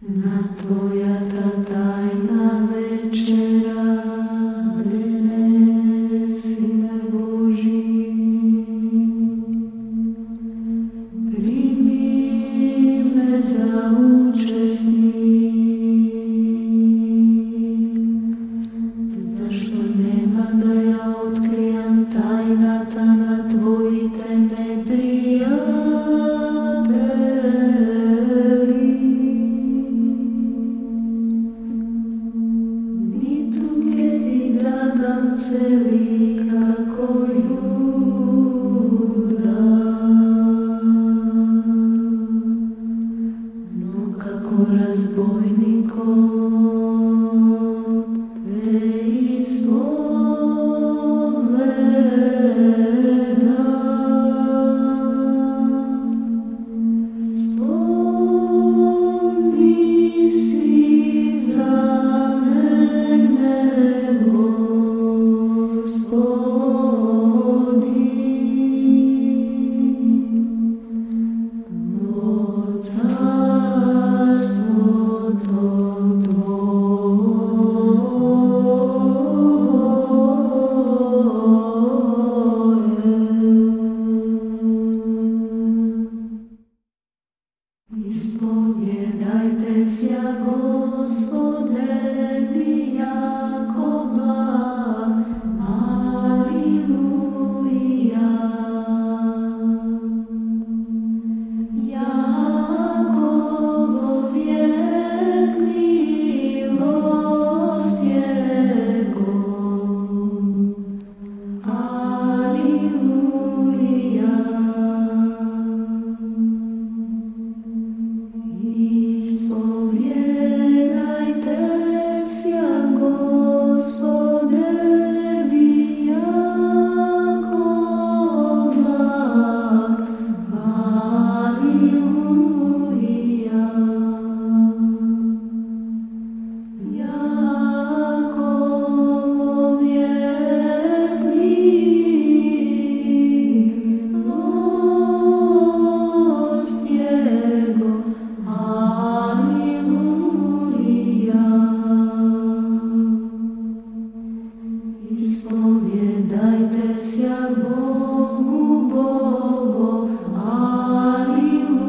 Na tvoja ta tajna večera dene, Sine Boži, primi me za učesnik. Ecclesia Gospel. Ispovjedajte se Bogu, Bogu, Aliluja.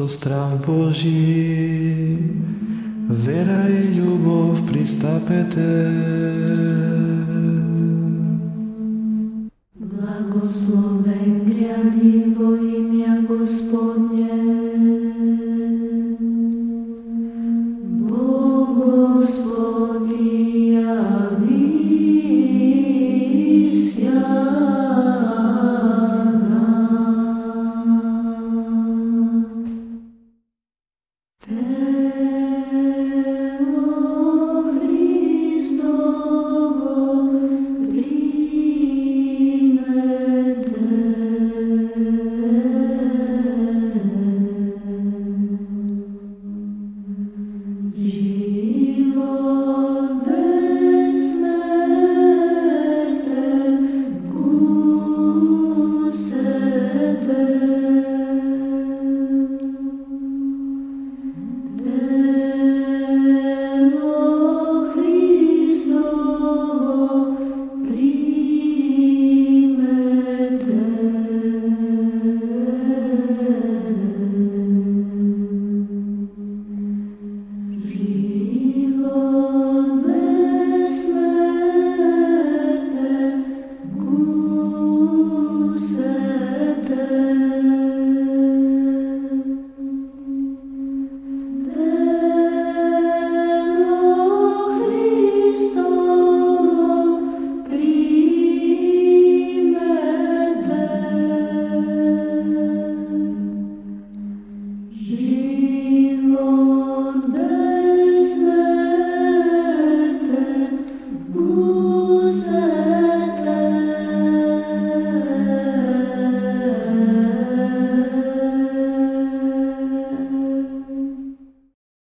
Со страв Божи, вера и љубов пристапете. sorrow